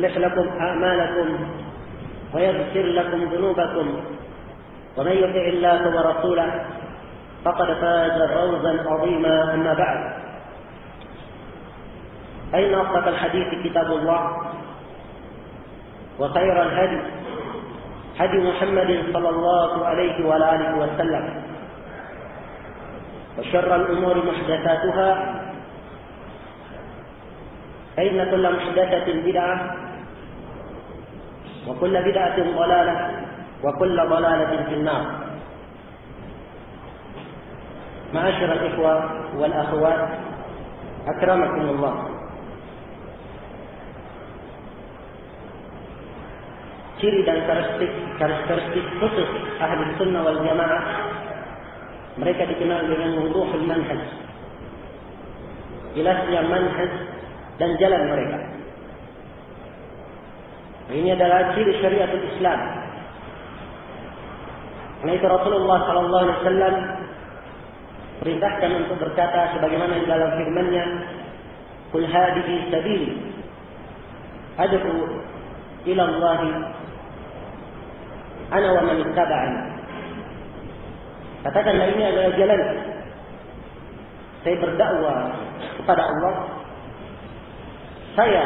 يصلح لكم أعمالكم ويغفر لكم ذنوبكم. ومن يطع الله ورسوله فقد فاز فوزا عظيما. أما بعد أين أصدق الحديث كتاب الله وخير الهدي هدي محمد صلى الله عليه وآله وسلم. وشر الأمور محدثاتها فإن كل محدثة بدعة وكل بدعة ضلالة وكل ضلالة في النار معاشر الإخوة والأخوات أكرمكم الله ciri dan karakteristik karakteristik khusus ahli sunnah wal jamaah mereka dikenal dengan wuduhul manhaj jelasnya manhaj dan jalan mereka ini adalah ciri syariat Islam karena itu Rasulullah Sallallahu Alaihi Wasallam perintahkan untuk berkata sebagaimana dalam firman-Nya Kul hadihi sabili ad'u ila Allah ana wa man ittaba'ani Katakanlah ini adalah jalan saya berdakwah kepada Allah saya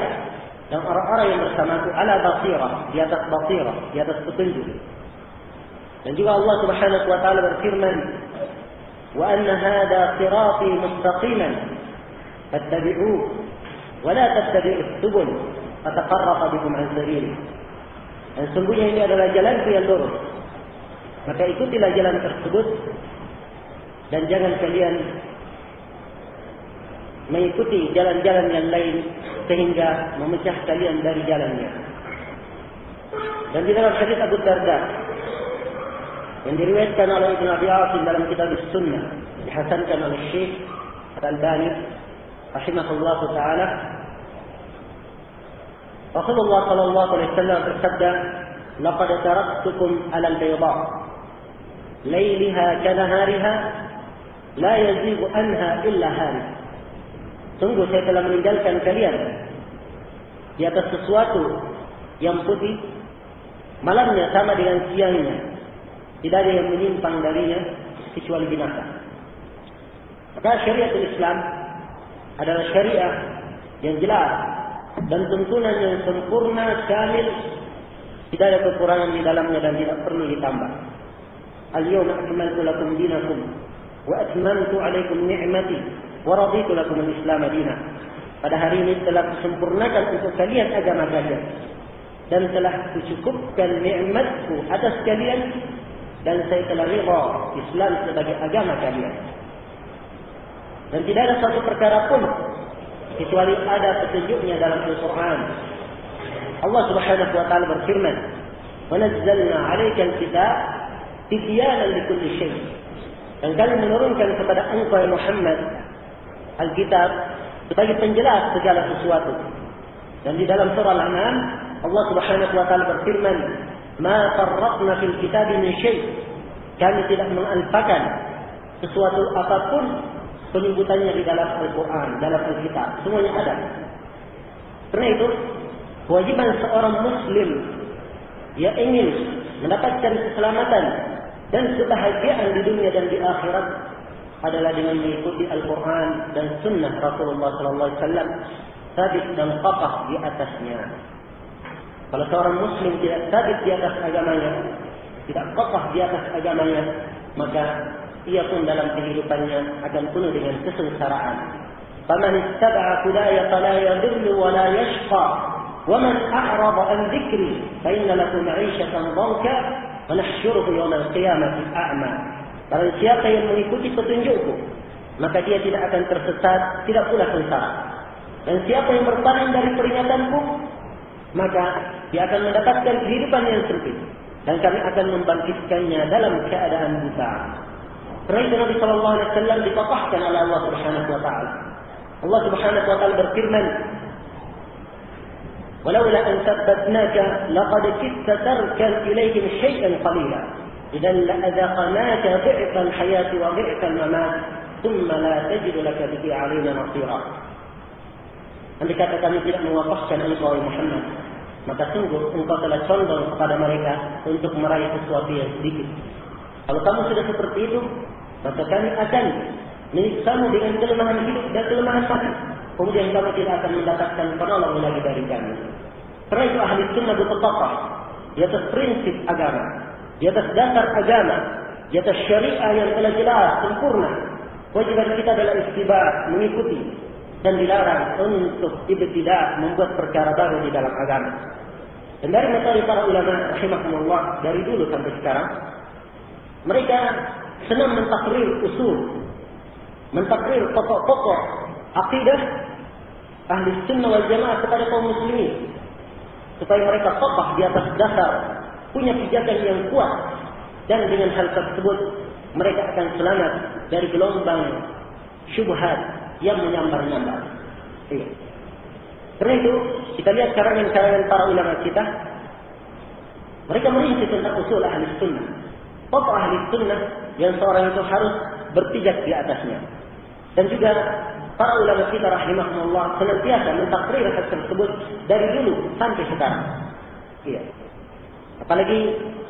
orang-orang yang bersamaku ala basirah di atas basirah di atas petunjuk dan juga Allah Subhanahu wa taala berfirman wa anna hadha sirati mustaqiman fattabi'uhu wa la tattabi'us subul fataqarrafa bikum an sabili dan sungguhnya ini adalah jalanku yang lurus maka ikutilah jalan tersebut dan jangan kalian mengikuti jalan-jalan yang lain sehingga memecah kalian dari jalannya. Dan di dalam hadis Abu Darda yang diriwayatkan oleh Ibnu Abi Asim dalam kitab Sunnah dihasankan oleh Syekh Al-Albani rahimahullah taala Rasulullah sallallahu alaihi wasallam bersabda laqad taraktukum 'ala al-bayda laylaha kanahariha la yazigu anha illa halik Sungguh saya telah meninggalkan kalian di atas sesuatu yang putih, malamnya sama dengan siangnya. Tidak ada yang menyimpang darinya kecuali binatang. Maka syariat Islam adalah syariat yang jelas dan tuntunan yang sempurna, kamil, tidak ada kekurangan di dalamnya dan tidak perlu ditambah. Al-yawma akmaltu lakum dinakum wa atmamtu alaikum ni'mati waraditu lakum al-Islam madinah. Pada hari ini telah kusempurnakan untuk kalian agama kalian dan telah kucukupkan nikmatku atas kalian dan saya telah rida Islam sebagai agama kalian. Dan tidak ada satu perkara pun kecuali ada petunjuknya dalam Al-Quran. Allah Subhanahu wa taala berfirman, "Wa nazzalna 'alaika al-kitab tibyanan likulli syai'." Dan kami menurunkan kepada engkau Muhammad Alkitab sebagai penjelas segala sesuatu. Dan di dalam surah Al-An'am Allah Subhanahu wa taala berfirman, "Ma farraqna fil kitab min syai'." kami tidak mengalpakan sesuatu apa pun penyebutannya di dalam Al-Quran, dalam Alkitab. Semuanya ada. Karena itu, kewajiban seorang Muslim yang ingin mendapatkan keselamatan dan kebahagiaan di dunia dan di akhirat adalah dengan mengikuti Al-Quran dan Sunnah Rasulullah Wasallam sabit dan kokoh di atasnya. Kalau seorang Muslim tidak sabit di atas agamanya, tidak kokoh di atas agamanya, maka ia pun dalam kehidupannya akan penuh dengan kesengsaraan. Faman ittaba'a hudaya fala yadhillu wa la yashqa. Wa man a'rada an dhikri fa inna lahu ma'isyatan dhanka wa Barang siapa yang mengikuti petunjukku, maka dia tidak akan tersesat, tidak pula sengsara. Dan siapa yang berpaling dari peringatanku, maka dia akan mendapatkan kehidupan yang sempit. Dan kami akan membangkitkannya dalam keadaan buta. Karena itu Nabi Shallallahu Alaihi Wasallam dipatahkan oleh Allah Subhanahu Wa Taala. Allah Subhanahu Wa Taala berfirman, "Walaula an sabbatnaka, laqad kitta tarkan ilaihim shay'an qalila." إذا لأذقناك ضعف الحياة وضعف الممات ثم لا تجد لك به علينا نصيرا Andai kata kami tidak mewafahkan engkau Muhammad, maka sungguh engkau telah condong kepada mereka untuk meraih sesuatu yang sedikit. Kalau kamu sudah seperti itu, maka kami akan menyiksamu dengan kelemahan hidup dan kelemahan mati. Kemudian kamu tidak akan mendapatkan penolong lagi dari kami. Karena itu ahli sunnah bertetapah di atas prinsip agama, di atas dasar agama, di atas syariah yang telah jelas, sempurna. Kewajiban kita adalah istibar, mengikuti dan dilarang untuk tidak membuat perkara baru di dalam agama. Dan dari metode para ulama rahimahumullah dari dulu sampai sekarang mereka senang mentakrir usul, mentakrir pokok-pokok akidah ahli sunnah wal jamaah kepada kaum muslimin supaya mereka kokoh di atas dasar punya pijakan yang kuat dan dengan hal tersebut mereka akan selamat dari gelombang syubhat yang menyambar-nyambar. Iya. Karena itu kita lihat karangan-karangan para ulama kita mereka merinci tentang usul ahli sunnah pokok ahli sunnah yang seorang itu harus berpijak di atasnya. Dan juga para ulama kita rahimahullah senantiasa mentakrir hal tersebut dari dulu sampai sekarang. Iya. Apalagi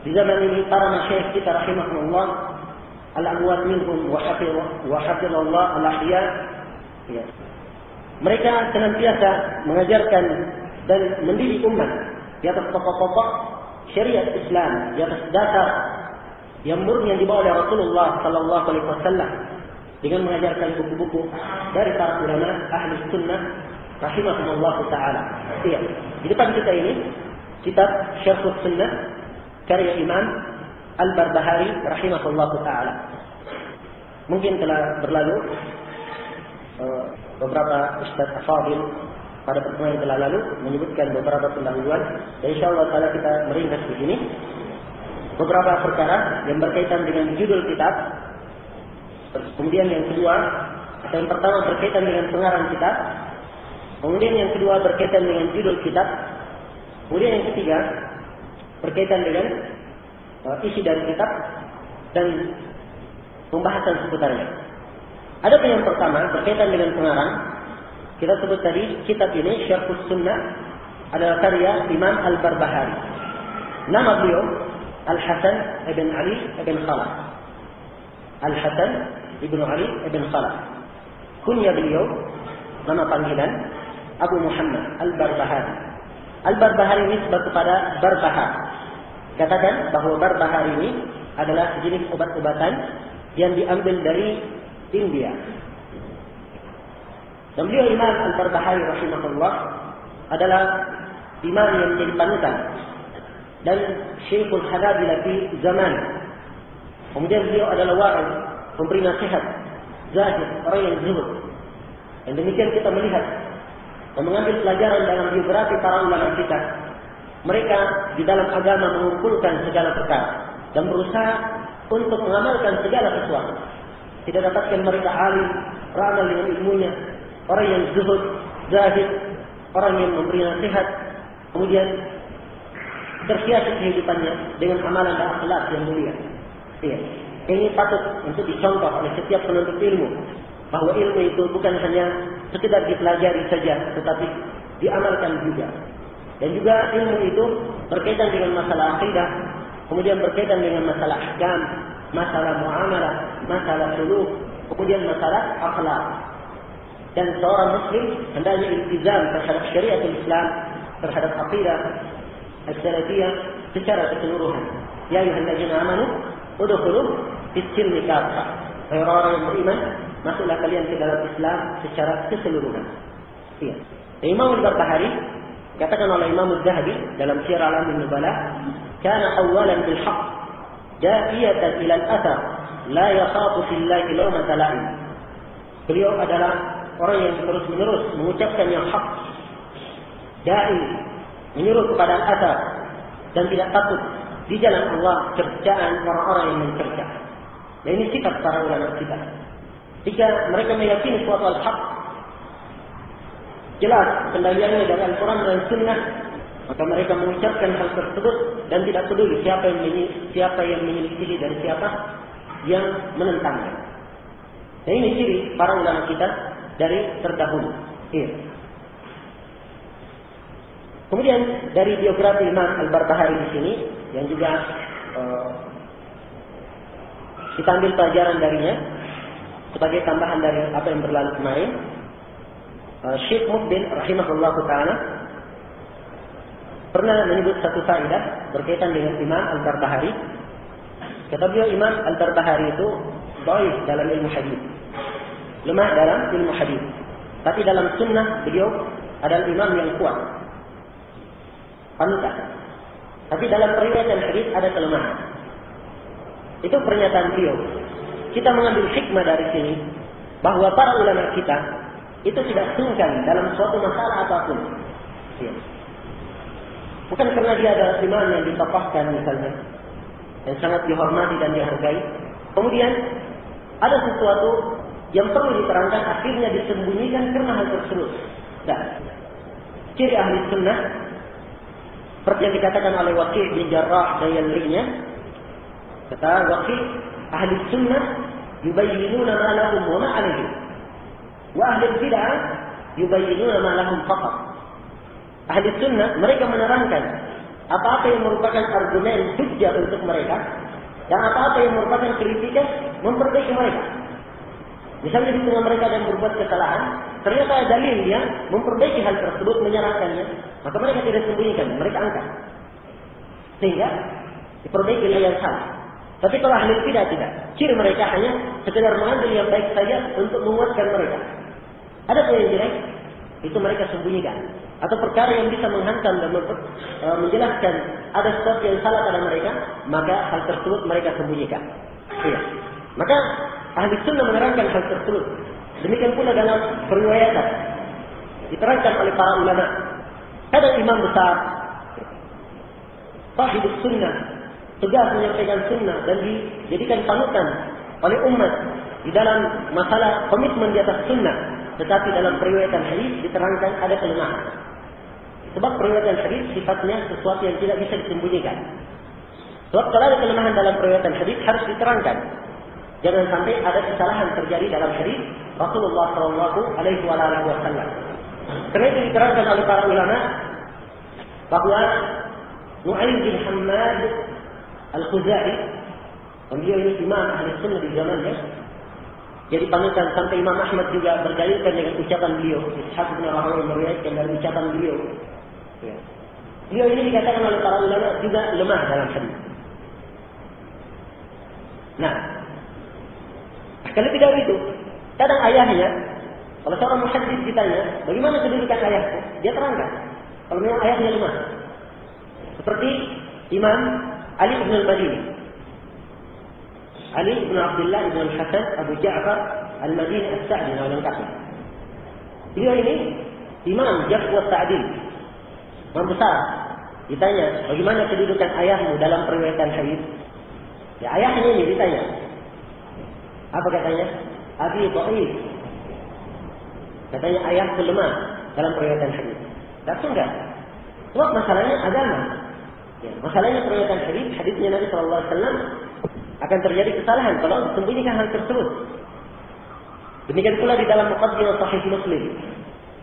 di zaman ini para masyayikh kita rahimahullah al-amwat minhum wa hafizallah al-ahya. Iya. Mereka senantiasa mengajarkan dan mendidik umat di atas pokok-pokok syariat Islam, di atas dasar yang murni yang dibawa oleh Rasulullah Sallallahu Alaihi Wasallam dengan mengajarkan buku-buku dari para ulama ahli sunnah rahimahumullah taala. Iya. Di depan kita ini kitab Syarh Sunnah karya Imam Al-Barbahari rahimahullah taala. Mungkin telah berlalu uh, beberapa ustaz afadil pada pertemuan yang telah lalu menyebutkan beberapa pendahuluan dan insyaallah taala kita meringkas di sini beberapa perkara yang berkaitan dengan judul kitab. Kemudian yang kedua, atau yang pertama berkaitan dengan pengarang kitab. Kemudian yang kedua berkaitan dengan judul kitab. Kemudian yang ketiga berkaitan dengan uh, isi dari kitab dan pembahasan seputarnya. Ada yang pertama berkaitan dengan pengarang. Kita sebut tadi kitab ini Syarhus Sunnah adalah karya Imam Al-Barbahari. Nama beliau Al-Hasan ibn Ali ibn Khalaf. Al-Hasan ibn Ali ibn Khalaf. Kunya beliau, nama panggilan, Abu Muhammad Al-Barbahari. Al-Barbahari ini sebab kepada Barbahar. Katakan bahwa Barbahar ini adalah jenis obat-obatan yang diambil dari India. Dan beliau Imam Al-Barbahari rahimahullah adalah imam yang menjadi panutan dan Syekhul Hanabilah di zaman. Kemudian beliau adalah wa'id, memberi nasihat, zahid, orang yang zuhud. Dan demikian kita melihat dan mengambil pelajaran dalam biografi para ulama kita. Mereka di dalam agama mengumpulkan segala perkara dan berusaha untuk mengamalkan segala sesuatu. Tidak dapatkan mereka alim, ramal dengan ilmunya, orang yang zuhud, zahid, orang yang memberi nasihat, kemudian terhiasi kehidupannya dengan amalan dan akhlak yang mulia. Iya. Ini patut untuk dicontoh oleh setiap penuntut ilmu bahwa ilmu itu bukan hanya sekedar dipelajari saja, tetapi diamalkan juga. Dan juga ilmu itu berkaitan dengan masalah akidah, kemudian berkaitan dengan masalah ahkam, masalah muamalah, masalah suluk, kemudian masalah akhlak. Dan seorang muslim hendaknya iltizam terhadap syariat Islam, terhadap akidah as-salafiyah secara keseluruhan. Ya ayyuhalladzina amanu udkhulu fis-silmi kafah. Orang-orang yang beriman, masuklah kalian ke dalam Islam secara keseluruhan. Iya. Imam Al-Barbahari katakan oleh Imam Az-Zahabi dalam Syiar Alamin Nubala, "Kana awalan bil haqq da'iyatan ila al-athar, la yakhafu fillahi lawmata la'im." Beliau adalah orang yang terus-menerus mengucapkan yang hak. Dai menyuruh kepada al-athar dan tidak takut di jalan Allah kerjaan orang-orang yang mencerca. Dan ini sifat para ulama kita. Jika mereka meyakini suatu al-haq, jelas kendaliannya dari Al-Quran dan Sunnah, maka mereka mengucapkan hal tersebut dan tidak peduli siapa yang siapa yang menyelisihi dari siapa yang menentangnya. Dan ini ciri para ulama kita dari terdahulu. Iya. Kemudian dari biografi Imam Al-Barbahari di sini yang juga uh, kita ambil pelajaran darinya sebagai tambahan dari apa yang berlalu kemarin. Uh, Syekh Mukbil rahimahullah taala pernah menyebut satu faedah berkaitan dengan Imam Al-Barbahari. Kata beliau Imam Al-Barbahari itu baik dalam ilmu hadis. Lemah dalam ilmu hadis. Tapi dalam sunnah beliau adalah imam yang kuat. Panutan. Tapi dalam periwayatan hadis ada kelemahan. Itu pernyataan beliau. Kita mengambil hikmah dari sini bahwa para ulama kita itu tidak sungkan dalam suatu masalah apa pun. Ya. Bukan karena dia adalah imam yang ditopahkan misalnya, yang sangat dihormati dan dihargai. Kemudian ada sesuatu yang perlu diterangkan akhirnya disembunyikan karena hal tersebut. Dan ciri ahli sunnah seperti yang dikatakan oleh Wakil bin Jarrah Dayalrinya kata Wakil yubayyinuna ma lahum wa ma alaihim wa ahli bid'ah yubayyinuna ma lahum faqat ahli sunnah mereka menerangkan apa-apa yang merupakan argumen hujjah untuk mereka dan apa-apa yang merupakan kritikan memperbaiki mereka Misalnya di tengah mereka yang berbuat kesalahan, ternyata dalil yang memperbaiki hal tersebut, menyerahkannya. Maka mereka tidak sembunyikan, mereka angkat. Sehingga diperbaiki yang salah. Tapi kalau ahli tidak tidak. Ciri mereka hanya sekedar mengambil yang baik saja untuk menguatkan mereka. Ada yang jelek, itu mereka sembunyikan. Atau perkara yang bisa menghantam dan e, menjelaskan ada sesuatu yang salah pada mereka, maka hal tersebut mereka sembunyikan. Iya. Maka ahli sunnah menerangkan hal tersebut. Demikian pula dalam periwayatan diterangkan oleh para ulama. Ada imam besar, sahib sunnah, tegas menyampaikan sunnah dan dijadikan panutan oleh umat di dalam masalah komitmen di atas sunnah. Tetapi dalam periwayatan hadis diterangkan ada kelemahan. Sebab periwayatan hadis sifatnya sesuatu yang tidak bisa disembunyikan. Sebab kalau ada kelemahan dalam periwayatan hadis harus diterangkan. Jangan sampai ada kesalahan terjadi dalam hadis Rasulullah Shallallahu Alaihi Wasallam. Karena itu diterangkan oleh para ulama bahwa Nu'aym bin Hamad Al-Khuzai, beliau ini imam ahli sunnah di zamannya, jadi panutan sampai Imam Ahmad juga berdalilkan dengan ucapan beliau. Ishaq bin Rahman meriwayatkan dari ucapan beliau. Ya. Beliau ini dikatakan oleh para ulama juga lemah dalam hadis. Nah, kalau tidak itu, kadang ayahnya, kalau seorang muhaddis ditanya, bagaimana kedudukan ayahku? Dia terangkan. Kalau memang ayahnya lemah. Seperti Imam Ali bin Al-Madini. Ali bin Abdullah bin Al-Hasan Abu Ja'far Al-Madini Al-Sa'di nama lengkapnya. Beliau ini Imam Jafwa Sa'di. Imam besar. Ditanya, bagaimana kedudukan ayahmu dalam periwayatan hadis? Ya ayahnya ini ditanya. Apa katanya? Abi Ta'if. Katanya ayah lemah dalam periwayatan hadis. Tak enggak. Sebab masalahnya agama. Ya, masalahnya periwayatan hadis, hadisnya Nabi Shallallahu Alaihi Wasallam akan terjadi kesalahan kalau sembunyikan hal tersebut. Demikian pula di dalam muqaddimah sahih Muslim.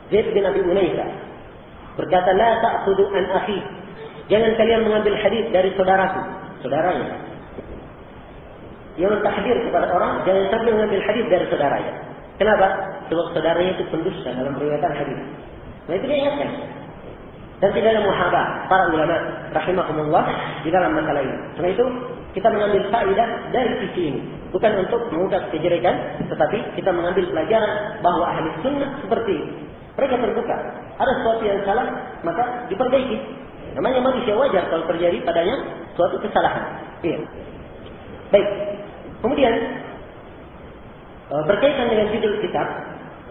Zaid bin Abi Unaisa berkata, "La ta'khudhu an akhi." Jangan kalian mengambil hadis dari saudaraku, saudaranya. Dia mentahdir kepada orang, jangan sampai mengambil hadis dari saudaranya. Kenapa? Sebab saudaranya itu pendusta dalam periwayatan hadis. Nah itu dia ingatkan. Dan tidak ada muhabah para ulama rahimahumullah di dalam masalah ini. Karena itu kita mengambil faedah dari sisi ini. Bukan untuk mengungkap kejelekan, tetapi kita mengambil pelajaran bahwa ahli sunnah seperti ini. Mereka terbuka. Ada sesuatu yang salah, maka diperbaiki. Namanya manusia wajar kalau terjadi padanya suatu kesalahan. Iya. Baik. Kemudian e, berkaitan dengan judul kitab,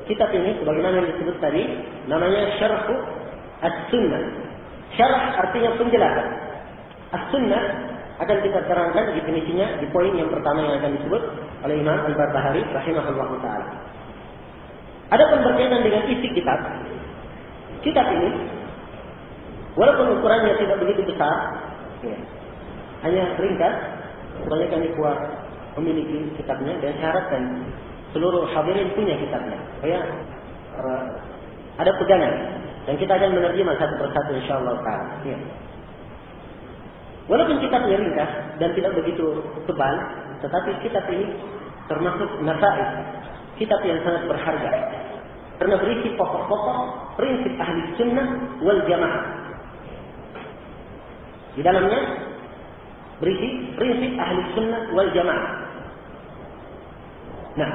kitab ini sebagaimana yang disebut tadi namanya Syarhu As-Sunnah. Syarah artinya penjelasan. As-Sunnah akan kita terangkan definisinya di poin yang pertama yang akan disebut oleh Imam Al-Barbahari rahimahullah taala. Adapun berkaitan dengan isi kitab, kitab ini walaupun ukurannya tidak begitu besar, ya, hanya ringkas, kebanyakan ikhwah memiliki kitabnya dan syaratkan seluruh hadirin punya kitabnya. Supaya uh, ada pegangan dan kita akan menerjemah satu persatu insyaallah taala. Ya. Walaupun kitabnya ringkas dan tidak begitu tebal, tetapi kitab ini termasuk nasaib. Kitab yang sangat berharga. Karena berisi pokok-pokok prinsip ahli sunnah wal jamaah. Di dalamnya berisi prinsip ahli sunnah wal jamaah. Nah,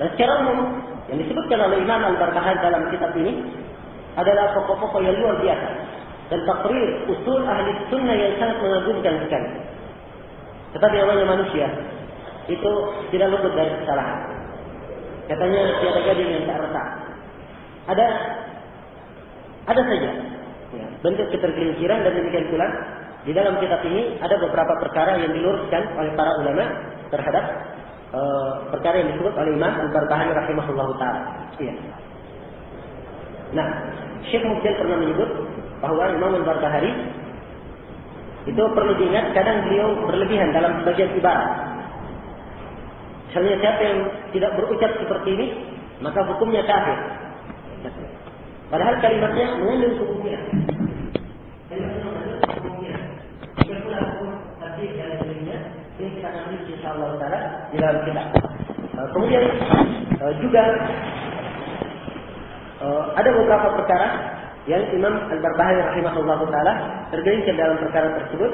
dan secara umum yang disebutkan oleh Imam Al-Barbahari dalam kitab ini adalah pokok-pokok yang luar biasa dan takrir usul ahli sunnah yang sangat mengagumkan sekali. Tetapi namanya manusia itu tidak luput dari kesalahan. Katanya tiada gading yang tak retak. Ada ada saja ya, bentuk ketergelinciran dan demikian pula di dalam kitab ini ada beberapa perkara yang diluruskan oleh para ulama terhadap uh, perkara yang disebut oleh Imam Al-Barbahari rahimahullah taala. Iya. Nah, Syekh Mubin pernah menyebut bahwa Imam Al-Barbahari itu perlu diingat kadang beliau berlebihan dalam sebagian ibarat. Misalnya siapa yang tidak berucap seperti ini, maka hukumnya kafir. Padahal kalimatnya mengandung hukumnya. Di dalam kitab. Uh, kemudian uh, juga uh, ada beberapa perkara yang Imam Al-Barbahari rahimahullah taala tergelincir dalam perkara tersebut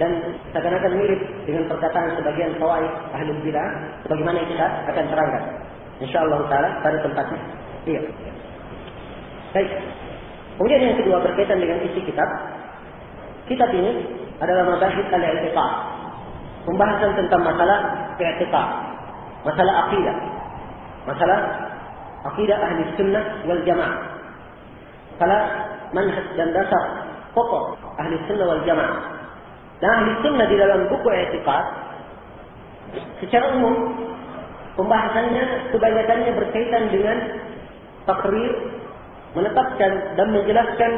dan seakan-akan mirip dengan perkataan sebagian fawaid ahli bidah bagaimana kita akan terangkan insyaallah taala pada tempatnya. Iya. Baik. Kemudian yang kedua berkaitan dengan isi kitab. Kitab ini adalah mabahis al-i'tiqad. Pembahasan tentang masalah i'tiqad, masalah akidah, masalah akidah ahli sunnah wal jamaah salah manhaj dan dasar pokok ahli sunnah wal jamaah. Dan ahli sunnah di dalam buku etikat secara umum pembahasannya kebanyakannya berkaitan dengan takrir menetapkan dan menjelaskan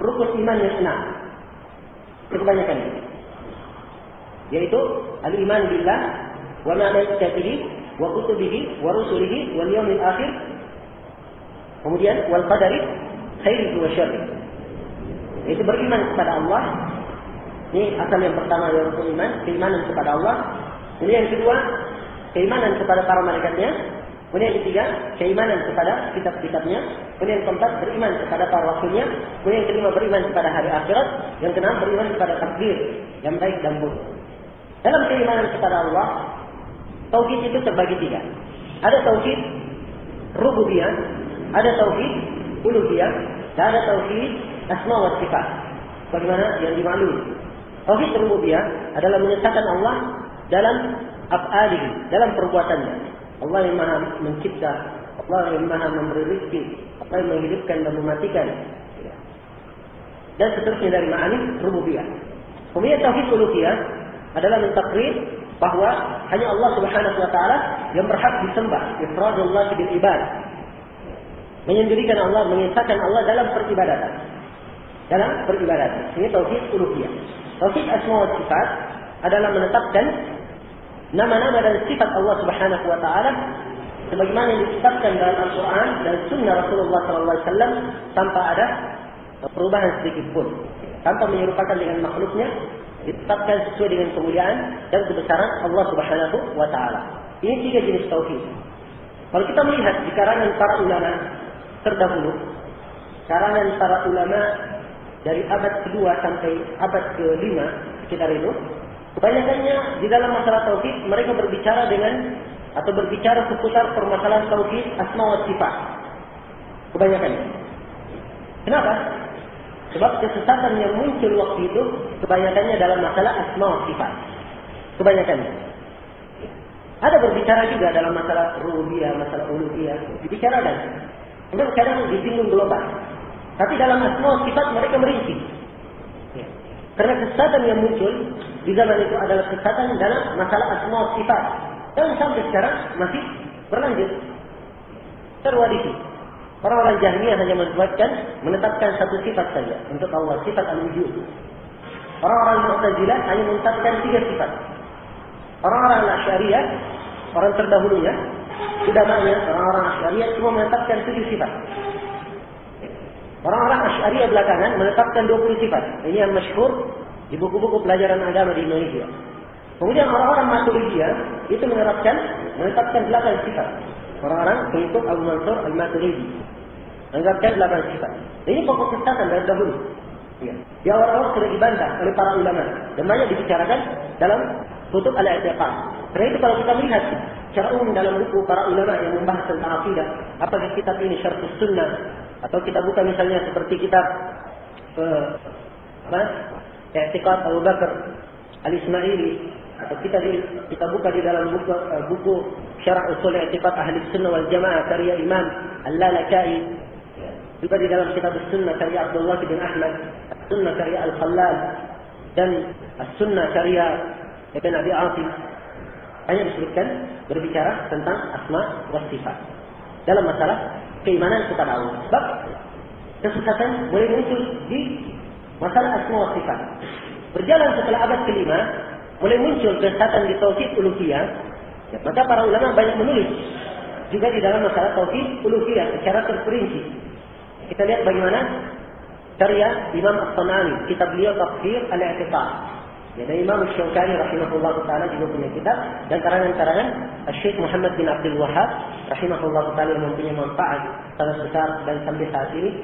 rukun iman yang enam. Kebanyakan yaitu al-iman billah kutubihi wa rusulihi wal yawmil akhir kemudian wal qadari khairi wa syarri. Itu beriman kepada Allah. Ini asal yang pertama yang rukun iman, keimanan kepada Allah. Kemudian yang kedua, keimanan kepada para malaikatnya. Kemudian yang ketiga, keimanan kepada kitab-kitabnya. Kemudian yang keempat, beriman kepada para rasulnya. Kemudian yang kelima, beriman kepada hari akhirat. Yang keenam, beriman kepada takdir yang baik dan buruk. Dalam keimanan kepada Allah, tauhid itu terbagi tiga. Ada tauhid rububiyah, ada tauhid uluhiyah dan ada tauhid asma wa sifat. Bagaimana yang dimaklumi? Tauhid rububiyah adalah menyatakan Allah dalam af'alihi, dalam perbuatannya. Allah yang Maha mencipta, Allah yang Maha memberi rezeki, Allah yang menghidupkan dan mematikan. Dan seterusnya dari ma'ani rububiyah. Kemudian tauhid uluhiyah adalah mentakrir bahwa hanya Allah Subhanahu wa taala yang berhak disembah, ifradullah bil ibad, menyendirikan Allah, mengisahkan Allah dalam peribadatan. Dalam peribadatan. Ini tauhid uluhiyah. Tauhid asma wa sifat adalah menetapkan nama-nama dan sifat Allah Subhanahu wa taala sebagaimana yang ditetapkan dalam Al-Qur'an dan sunnah Rasulullah SAW tanpa ada perubahan sedikit pun. Tanpa menyerupakan dengan makhluknya, ditetapkan sesuai dengan kemuliaan dan kebesaran Allah Subhanahu wa taala. Ini tiga jenis tauhid. Kalau kita melihat di karangan para ulama terdahulu, karangan para ulama dari abad kedua sampai abad kelima sekitar itu, kebanyakannya di dalam masalah tauhid mereka berbicara dengan atau berbicara seputar permasalahan tauhid asma wa sifat. Kebanyakannya. Kenapa? Sebab kesesatan yang muncul waktu itu kebanyakannya dalam masalah asma sifat. Kebanyakannya. Ada berbicara juga dalam masalah rububiyah, masalah uluhiyah, dibicarakan. Kemudian kadang disinggung global. Tapi dalam asma sifat mereka merinci. Ya. Karena kesesatan yang muncul di zaman itu adalah kesesatan dalam masalah asma sifat. Dan sampai sekarang masih berlanjut. Terwadisi. Orang-orang Jahmiyah hanya membuatkan menetapkan satu sifat saja untuk Allah, sifat al-wujud. Orang-orang Mu'tazilah hanya menetapkan tiga sifat. Orang-orang Asy'ariyah, orang terdahulunya, tidak banyak orang-orang Asy'ariyah cuma menetapkan tujuh sifat. Orang-orang Asy'ariyah belakangan menetapkan 20 sifat. Ini yang masyhur di buku-buku pelajaran agama di Indonesia. Kemudian orang-orang Maturidiyah itu menerapkan menetapkan 8 sifat. Orang-orang pengikut Abu Mansur Al-Maturidi menetapkan 8 sifat. Ini pokok kesesatan dari dahulu. Ya. Di awal-awal sudah dibantah oleh para ulama dan banyak dibicarakan dalam kutub al-i'tiqad. Karena itu kalau kita melihat secara umum dalam buku para ulama yang membahas tentang akidah, apakah kitab ini syartus sunnah atau kita buka misalnya seperti kitab uh, apa? I'tiqad Abu Bakar Al-Ismaili atau kita di, kita buka di dalam buku, uh, buku Syarah Usul I'tiqad Ahli Sunnah wal Jamaah karya Imam Al-Lalakai juga di dalam kitab Sunnah karya Abdullah bin Ahmad Sunnah karya Al-Khallal dan Sunnah karya Ibn Abi Asim hanya disebutkan berbicara tentang asma wa sifat dalam masalah keimanan kepada Allah. Sebab kesesatan boleh muncul di masalah asma wa sifat. Berjalan setelah abad kelima, mulai muncul kesesatan di tauhid uluhiyah. Ya, maka para ulama banyak menulis juga di dalam masalah tauhid uluhiyah secara terperinci. Kita lihat bagaimana karya Imam As-Sanani, kitab beliau Tafsir Al-I'tiqad. Ya, dan Imam Syukani rahimahullah taala juga punya kitab dan karangan-karangan Syekh Muhammad bin Abdul Wahab rahimahullah taala mempunyai manfaat sangat besar dan sampai saat ini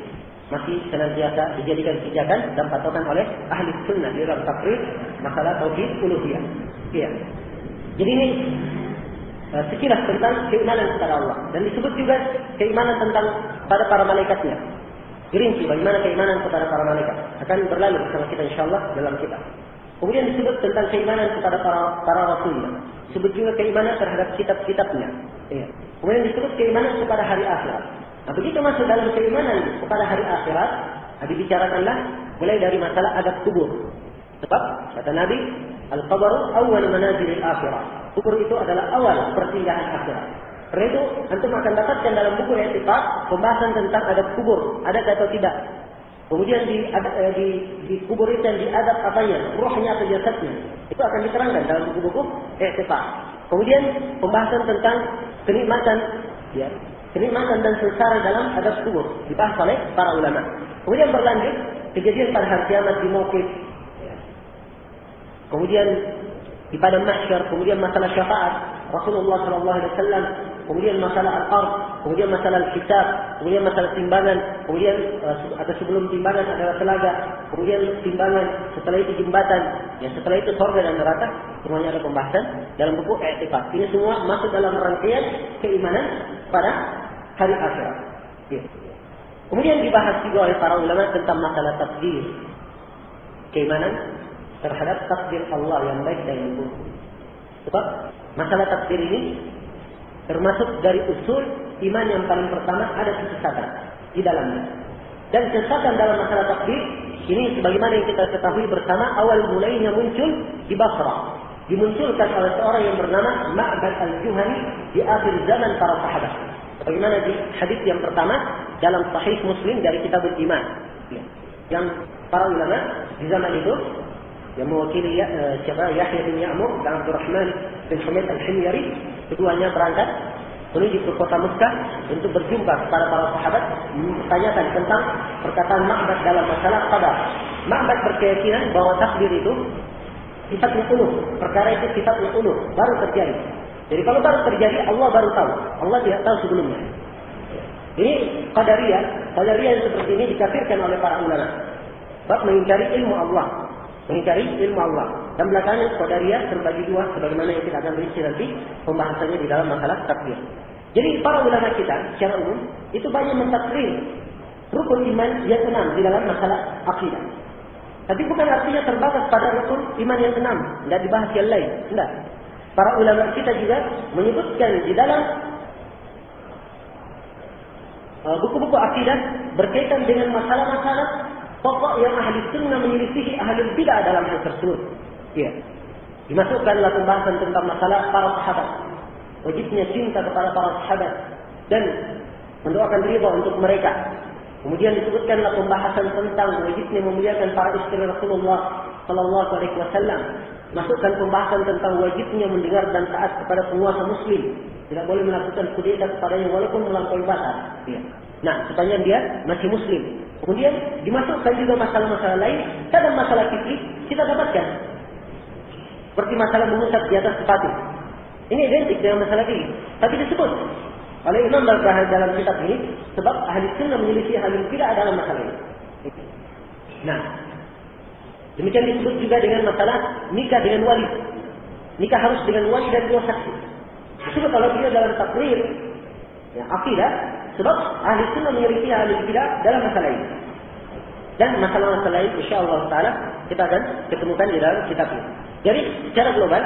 masih senantiasa dijadikan pijakan dan patokan oleh ahli sunnah di dalam tafsir masalah tauhid uluhiyah. Iya. Jadi ini uh, sekilas tentang keimanan kepada Allah dan disebut juga keimanan tentang pada para malaikatnya. Dirinci bagaimana keimanan kepada para malaikat akan berlalu bersama kita insyaallah dalam kitab. Kemudian disebut tentang keimanan kepada para para rasulnya. Disebut juga keimanan terhadap kitab-kitabnya. Ya. Kemudian disebut keimanan kepada hari akhirat. Nah, begitu masuk dalam keimanan kepada hari akhirat, nah, dibicarakanlah mulai dari masalah adab kubur. Sebab kata Nabi, al-qabru awal manazil akhirat. Kubur itu adalah awal pertinggahan akhirat. Karena itu antum akan dapatkan dalam buku yang pembahasan tentang adab kubur, ada atau tidak. Kemudian di, eh, di, di kubur itu yang diadab apanya, rohnya atau jasadnya. Itu akan diterangkan dalam buku-buku i'tifaq. Kemudian pembahasan tentang kenikmatan ya, kenikmatan dan sengsara dalam adab kubur dibahas oleh para ulama. Kemudian berlanjut kejadian pada hari kiamat di Mukif. Kemudian di padang mahsyar, kemudian masalah syafaat Rasulullah sallallahu alaihi wasallam kemudian masalah al-ard, kemudian masalah al-kitab, kemudian masalah timbangan, kemudian uh, ada sebelum timbangan adalah telaga, kemudian timbangan, setelah itu jembatan, ya setelah itu surga dan neraka, semuanya ada pembahasan dalam buku i'tifaq. Ini semua masuk dalam rangkaian keimanan pada hari akhirat. Ya. Kemudian dibahas juga oleh para ulama tentang masalah takdir. Keimanan terhadap takdir Allah yang baik dan yang buruk. Sebab masalah takdir ini Termasuk dari usul iman yang paling pertama ada kesesatan di dalamnya. Dan kesesatan dalam masalah takdir ini sebagaimana yang kita ketahui bersama awal mulainya muncul di Basra. Dimunculkan oleh seorang yang bernama Ma'bad al-Juhani di akhir zaman para sahabat. Bagaimana di hadis yang pertama dalam Sahih Muslim dari Kitabul Iman. Yang para ulama di zaman itu yang mewakili ya, uh, siapa Yahya bin Ya'mur dan Abdurrahman bin Hamid al-Himyari keduanya berangkat menuju ke kota Mekah untuk berjumpa kepada para sahabat menanyakan tentang perkataan Ma'bad dalam masalah qadar. Ma'bad berkeyakinan bahwa takdir itu sifatnya uluh, perkara itu sifatnya uluh, baru terjadi. Jadi kalau baru terjadi Allah baru tahu, Allah tidak tahu sebelumnya. Ini qadariyah, qadariyah yang seperti ini dikafirkan oleh para ulama. Bab mengingkari ilmu Allah, mengingkari ilmu Allah. Dan belakangan Qadariyah terbagi dua sebagaimana yang kita akan rinci nanti pembahasannya di dalam masalah takdir. Jadi para ulama kita secara umum itu banyak mentakdir rukun iman yang enam di dalam masalah akidah. Tapi bukan artinya terbatas pada rukun iman yang enam, tidak dibahas yang lain. Tidak. Para ulama kita juga menyebutkan di dalam uh, buku-buku akidah berkaitan dengan masalah-masalah pokok yang ahli sunnah menyelisihi ahli bidah dalam hal tersebut. Ya. Dimasukkanlah pembahasan tentang masalah para sahabat. Wajibnya cinta kepada para sahabat. Dan mendoakan ridha untuk mereka. Kemudian disebutkanlah pembahasan tentang wajibnya memuliakan para istri Rasulullah Sallallahu Alaihi Wasallam. Masukkan pembahasan tentang wajibnya mendengar dan taat kepada penguasa Muslim. Tidak boleh melakukan kudeta kepadanya walaupun melampaui batas. Ya. Nah, sepanjang dia masih Muslim. Kemudian dimasukkan juga masalah-masalah lain. Kadang masalah fikih kita dapatkan. Seperti masalah mengusap di atas sepatu. Ini identik dengan masalah fikih. Tapi disebut oleh Imam Barbahar dalam kitab ini. Sebab ahli sunnah menyelisih ahli tidak dalam masalah ini. Nah, demikian disebut juga dengan masalah nikah dengan wali. Nikah harus dengan wali dan dua saksi. Disebut kalau dia dalam takrir, ya, akidah, Sebab ahli sunnah menyelisih ahli bidah dalam masalah ini. Dan masalah-masalah lain insyaAllah ta'ala kita akan ketemukan di dalam kitab ini. Jadi secara global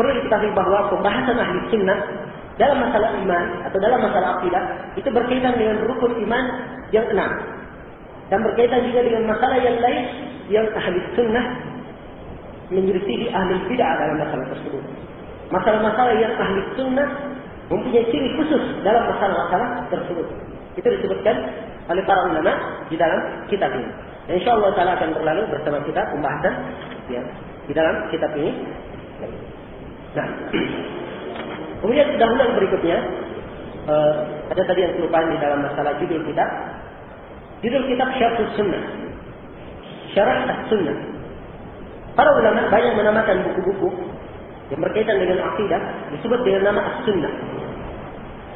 perlu diketahui bahwa pembahasan ahli sunnah dalam masalah iman atau dalam masalah akidah itu berkaitan dengan rukun iman yang enam. Dan berkaitan juga dengan masalah yang lain yang ahli sunnah menyelisihi ahli bidah dalam masalah tersebut. Masalah-masalah yang ahli sunnah mempunyai ciri khusus dalam masalah-masalah tersebut. Itu disebutkan oleh para ulama di dalam kitab ini. Dan insya Allah Taala akan berlalu bersama kita pembahasan ya, di dalam kitab ini. Nah, kemudian pendahuluan berikutnya uh, ada tadi yang kelupaan di dalam masalah judul kitab. Judul kitab Syarh Sunnah. Syarah As-Sunnah. Para ulama banyak menamakan buku-buku yang berkaitan dengan akidah disebut dengan nama as-sunnah.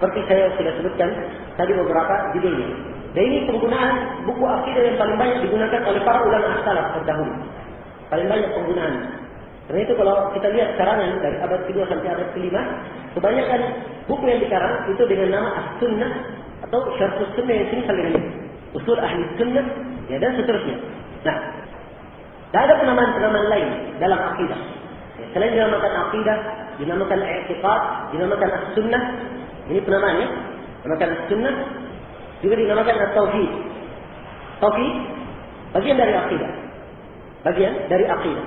Seperti saya sudah sebutkan tadi beberapa judulnya. Dan ini penggunaan buku akidah yang paling banyak digunakan oleh para ulama as-salaf terdahulu. Paling banyak penggunaan. Karena itu kalau kita lihat karangan dari abad kedua sampai abad kelima, kebanyakan buku yang dikarang itu dengan nama as-sunnah atau syarh sunnah yang sini saling usul ahli sunnah ya dan seterusnya. Nah, tidak ada penamaan-penamaan lain dalam akidah. Selain dinamakan akidah, dinamakan i'tiqad, dinamakan as-sunnah. Ini penamaannya. Dinamakan as-sunnah. Juga dinamakan as-tauhid. Tauhid bagian dari akidah. Bagian dari akidah.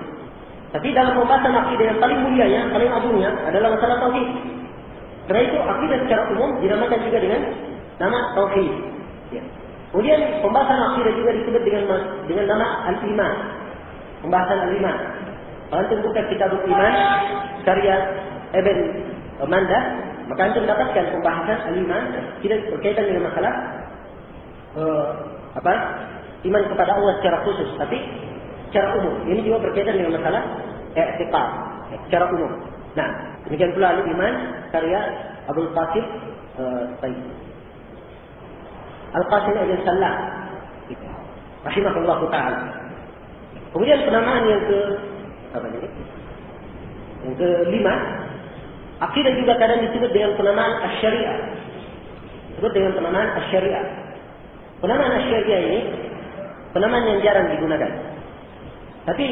Tapi dalam pembahasan akidah yang paling mulia, yang paling agungnya adalah masalah tauhid. Karena itu akidah secara umum dinamakan juga dengan nama tauhid. Ya. Kemudian pembahasan akidah juga disebut dengan dengan nama al-iman. Pembahasan al-iman. Kalau buka kitab iman karya Ibn Manda, maka antum dapatkan pembahasan al-iman tidak berkaitan dengan masalah uh, apa iman kepada Allah secara khusus, tapi secara umum. Ini juga berkaitan dengan masalah i'tiqad secara umum. Nah, demikian pula al-iman karya Abdul Qasim uh, Al-Qasim Ibn Salah rahimahullah taala. Kemudian penamaan yang ke apa ini? Yang kelima, akidah juga kadang disebut dengan penamaan asyariah. Disebut dengan penamaan asyariah. Penamaan asyariah ini penamaan yang jarang digunakan. Tapi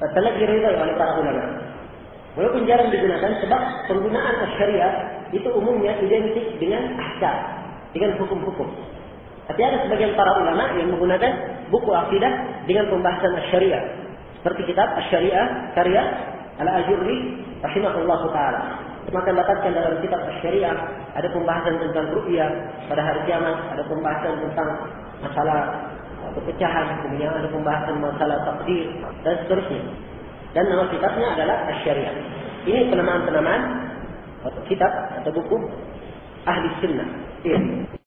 telah diridai oleh para ulama. Walaupun jarang digunakan sebab penggunaan asyariah itu umumnya identik dengan ahkam, dengan hukum-hukum. Tapi ada sebagian para ulama yang menggunakan buku akidah dengan pembahasan syariah. Seperti kitab Asy-Syariah karya Al-Ajurri rahimahullah taala. Maka dapatkan dalam kitab Asy-Syariah ada pembahasan tentang ru'yah pada hari kiamat, ada pembahasan tentang masalah perpecahan, kemudian ada pembahasan masalah takdir dan seterusnya. Dan nama kitabnya adalah Asy-Syariah. Ini penamaan-penamaan kitab atau buku ahli sunnah. Iya.